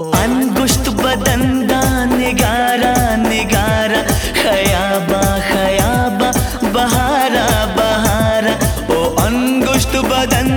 अंगुश्त बदन दा निगारा निगारा खयाबा खयाबा बहारा बहारा। ओ अंगुश्त बदन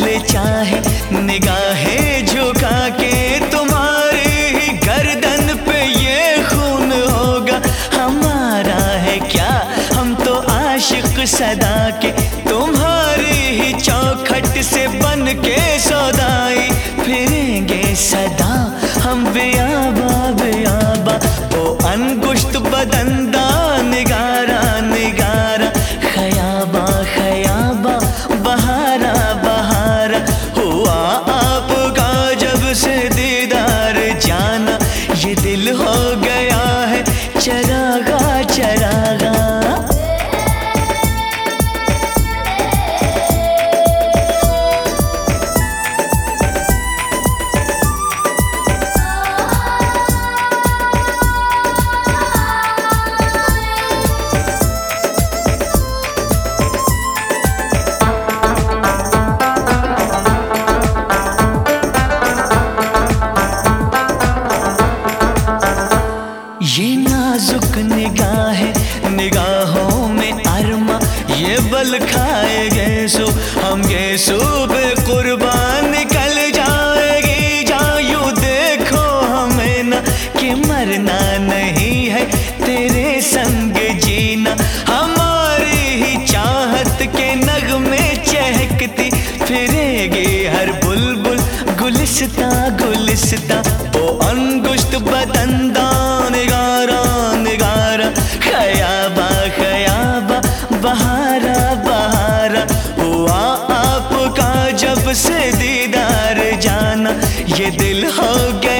ले चाहे निगाहें झुका के तुम्हारी ही गर्दन पे ये खून होगा। हमारा है क्या? हम तो आशिक सदा के तुम्हारी ही चौखट से बन के सौदा खाएगे सो हम ये सूप जब से दीदार जाना ये दिल हो गया